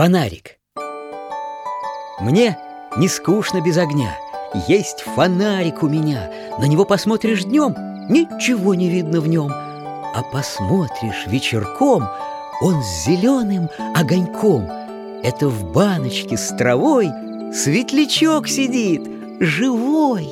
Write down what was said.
Фонарик. Мне не скучно без огня. Есть фонарик у меня. На него посмотришь днем, ничего не видно в нем. А посмотришь вечерком, он с зеленым огоньком. Это в баночке с травой светлячок сидит, живой.